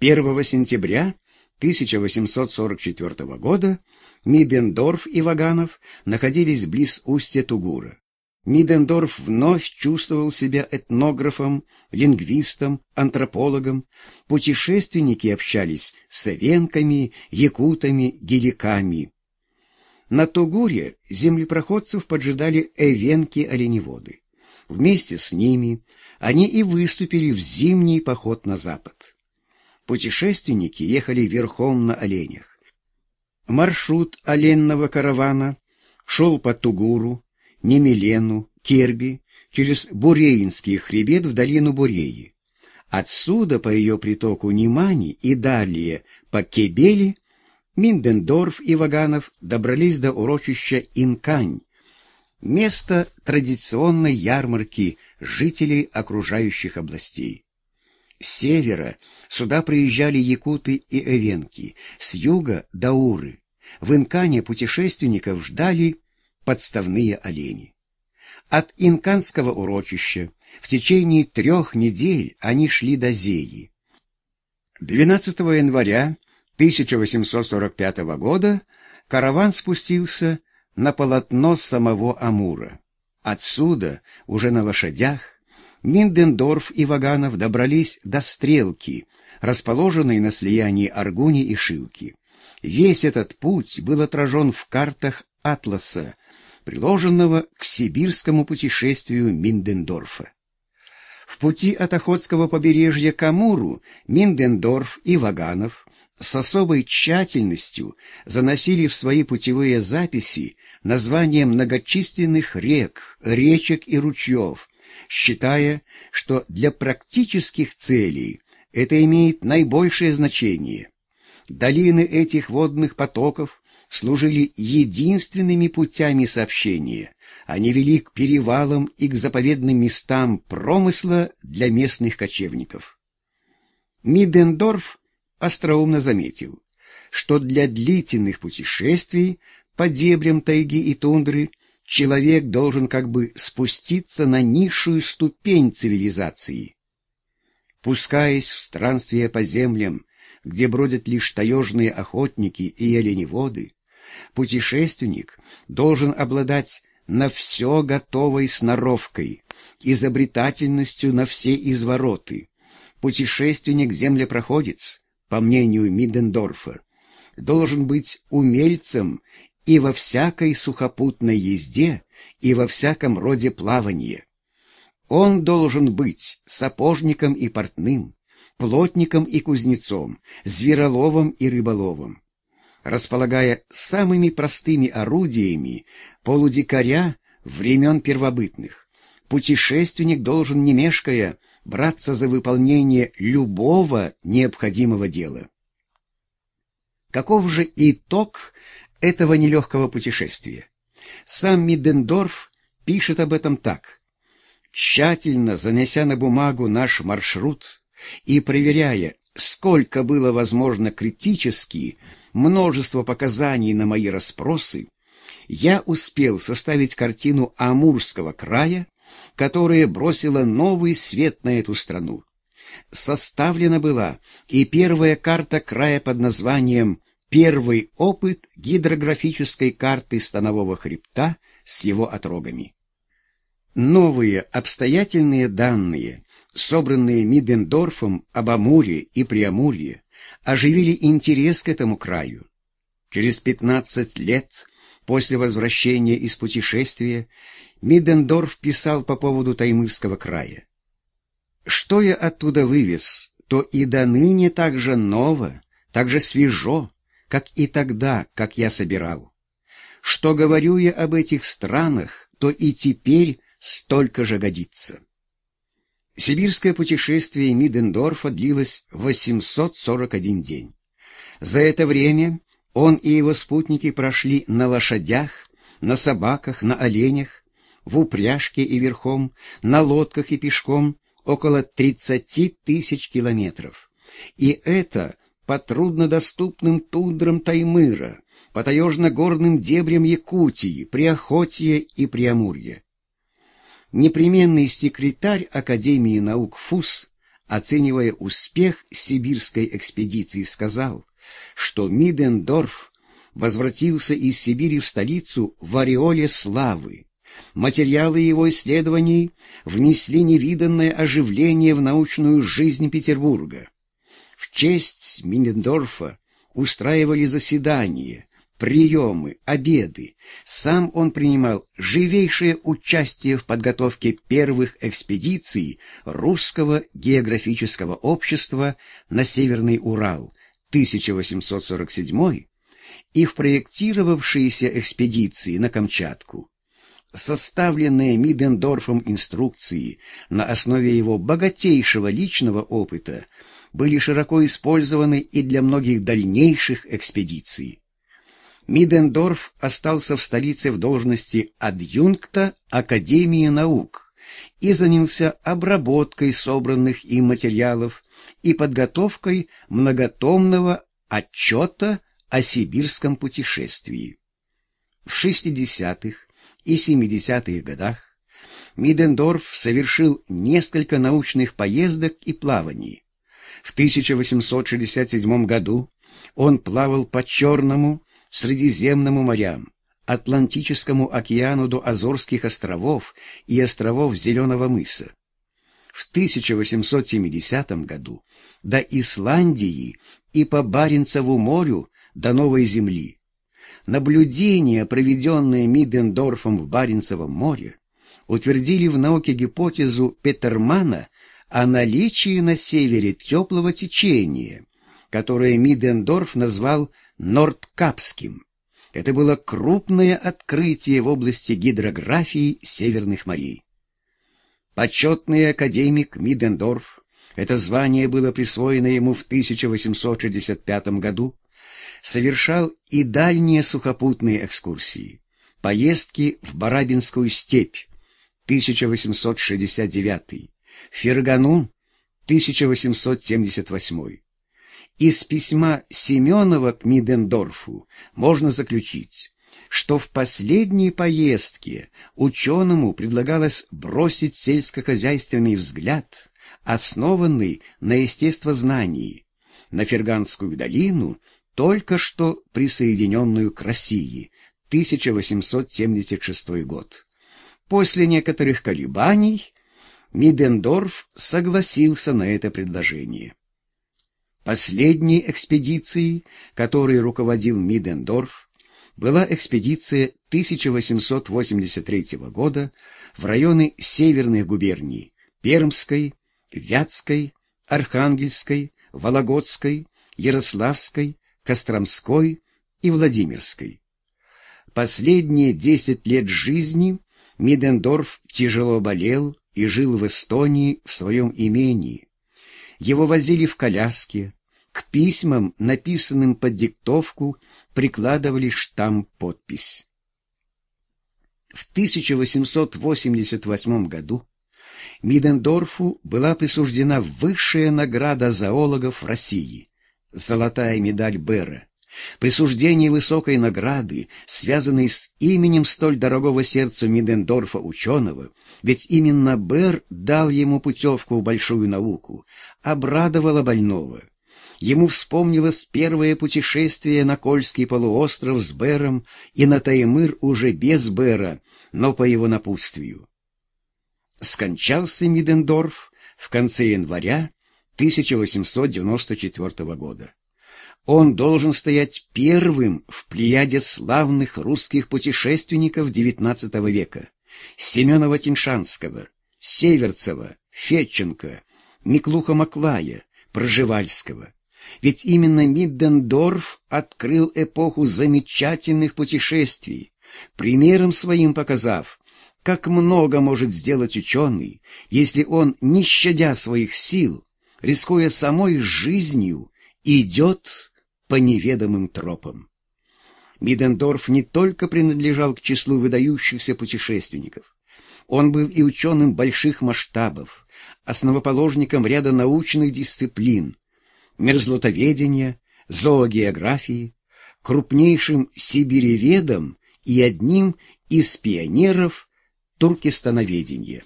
1 сентября 1844 года Мидендорф и Ваганов находились близ устья Тугура. Мидендорф вновь чувствовал себя этнографом, лингвистом, антропологом. Путешественники общались с эвенками, якутами, геликами. На Тугуре землепроходцев поджидали эвенки-оленеводы. Вместе с ними они и выступили в зимний поход на запад. Путешественники ехали верхом на оленях. Маршрут оленного каравана шел по Тугуру, Немелену, Керби, через Буреинский хребет в долину Буреи. Отсюда по ее притоку Немани и далее по Кебели Миндендорф и Ваганов добрались до урочища Инкань, место традиционной ярмарки жителей окружающих областей. С севера сюда приезжали якуты и эвенки, с юга — дауры. В Инкане путешественников ждали подставные олени. От инканского урочища в течение трех недель они шли до Зеи. 12 января 1845 года караван спустился на полотно самого Амура. Отсюда, уже на лошадях, Миндендорф и Ваганов добрались до Стрелки, расположенной на слиянии Аргуни и Шилки. Весь этот путь был отражен в картах Атласа, приложенного к сибирскому путешествию Миндендорфа. В пути от Охотского побережья к Амуру Миндендорф и Ваганов с особой тщательностью заносили в свои путевые записи названия многочисленных рек, речек и ручьев, считая, что для практических целей это имеет наибольшее значение. Долины этих водных потоков служили единственными путями сообщения. Они вели к перевалам и к заповедным местам промысла для местных кочевников. Мидендорф остроумно заметил, что для длительных путешествий по дебрям тайги и тундры человек должен как бы спуститься на низшую ступень цивилизации. Пускаясь в странствие по землям, где бродят лишь таежные охотники и оленеводы, путешественник должен обладать на все готовой сноровкой, изобретательностью на все извороты. Путешественник-землепроходец, по мнению Мидендорфа, должен быть умельцем и во всякой сухопутной езде, и во всяком роде плавании. Он должен быть сапожником и портным, плотником и кузнецом, звероловом и рыболовом. Располагая самыми простыми орудиями полудикаря времен первобытных, путешественник должен, не мешкая, браться за выполнение любого необходимого дела. Каков же итог этого нелегкого путешествия? Сам Мидендорф пишет об этом так. Тщательно занеся на бумагу наш маршрут и проверяя, сколько было возможно критически, множество показаний на мои расспросы, я успел составить картину Амурского края, которая бросила новый свет на эту страну. Составлена была и первая карта края под названием «Первый опыт гидрографической карты станового хребта с его отрогами». Новые обстоятельные данные, собранные Мидендорфом об Амуре и Приамурье, оживили интерес к этому краю. Через 15 лет после возвращения из путешествия Мидендорф писал по поводу Таймырского края. «Что я оттуда вывез, то и до ныне так же ново, так же свежо, как и тогда, как я собирал. Что говорю я об этих странах, то и теперь столько же годится». Сибирское путешествие Мидендорфа длилось 841 день. За это время он и его спутники прошли на лошадях, на собаках, на оленях, в упряжке и верхом, на лодках и пешком около 30 тысяч километров. И это по труднодоступным тундрам Таймыра, по таежно-горным дебрям Якутии, Приохотья и Приамурья. Непременный секретарь Академии наук ФУС оценивая успех сибирской экспедиции, сказал, что Мидендорф возвратился из Сибири в столицу в ореоле славы. Материалы его исследований внесли невиданное оживление в научную жизнь Петербурга. Честь Мидендорфа устраивали заседания, приемы, обеды. Сам он принимал живейшее участие в подготовке первых экспедиций Русского географического общества на Северный Урал 1847 и в проектировавшиеся экспедиции на Камчатку. Составленные Мидендорфом инструкции на основе его богатейшего личного опыта были широко использованы и для многих дальнейших экспедиций. Мидендорф остался в столице в должности адъюнкта Академии наук и занялся обработкой собранных им материалов и подготовкой многотомного отчета о сибирском путешествии. В 60-х и 70-х годах Мидендорф совершил несколько научных поездок и плаваний. В 1867 году он плавал по Черному, Средиземному морям, Атлантическому океану до Азорских островов и островов Зеленого мыса. В 1870 году до Исландии и по Баренцеву морю до Новой Земли. Наблюдения, проведенные Мидендорфом в Баренцевом море, утвердили в науке гипотезу Петермана о наличии на севере теплого течения, которое Мидендорф назвал Нордкапским. Это было крупное открытие в области гидрографии северных морей. Почетный академик Мидендорф, это звание было присвоено ему в 1865 году, совершал и дальние сухопутные экскурсии, поездки в Барабинскую степь 1869, Фергану 1878. Из письма Семенова к Мидендорфу можно заключить, что в последней поездке ученому предлагалось бросить сельскохозяйственный взгляд, основанный на естествознании, на Ферганскую долину только что присоединенную к России, 1876 год. После некоторых колебаний Мидендорф согласился на это предложение. Последней экспедицией, которой руководил Мидендорф, была экспедиция 1883 года в районы северных губерний Пермской, Вятской, Архангельской, Вологодской, Ярославской, Костромской и Владимирской. Последние десять лет жизни Мидендорф тяжело болел и жил в Эстонии в своем имении. Его возили в коляске, к письмам, написанным под диктовку, прикладывали штамп-подпись. В 1888 году Мидендорфу была присуждена высшая награда зоологов России золотая медаль Бера. Присуждение высокой награды, связанной с именем столь дорогого сердцу Мидендорфа ученого, ведь именно Бер дал ему путевку в большую науку, обрадовало больного. Ему вспомнилось первое путешествие на Кольский полуостров с Бером и на Таймыр уже без Бера, но по его напутствию. Скончался Мидендорф в конце января 1894 года. Он должен стоять первым в плеяде славных русских путешественников XIX века Семенова Тиншанского, Северцева, Фетченко, Миклуха-Маклая, Проживальского. Ведь именно Миддендорф открыл эпоху замечательных путешествий, примером своим показав, как много может сделать ученый, если он, не щадя своих сил, рискуя самой жизнью, идет по неведомым тропам. Мидендорф не только принадлежал к числу выдающихся путешественников, он был и ученым больших масштабов, основоположником ряда научных дисциплин, мерзлотоведения, зоогеографии, крупнейшим сибиреведом и одним из пионеров туркестановедения.